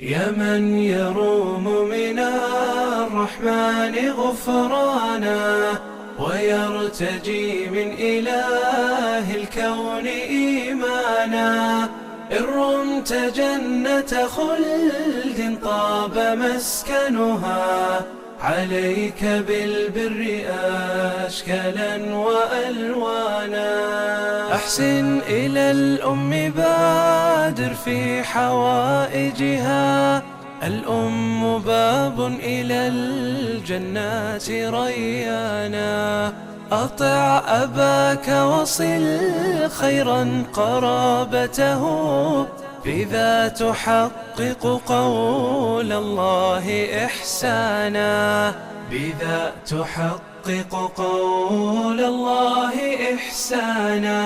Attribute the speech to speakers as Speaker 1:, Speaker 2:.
Speaker 1: يا من يروم من الرحمن غفرانا ويرتجي من إله الكون إيمانا إن رمت جنة خلد طاب مسكنها عليك بالبر أشكالا وألوانا أحسن إلى الأم بادر في حوائجها. الأم باب إلى الجنات ريانا. أطع أباك وصل خيرا قرابته. بذا تحقق قول الله إحسانا. بذا تحقق قول الله إحسانا.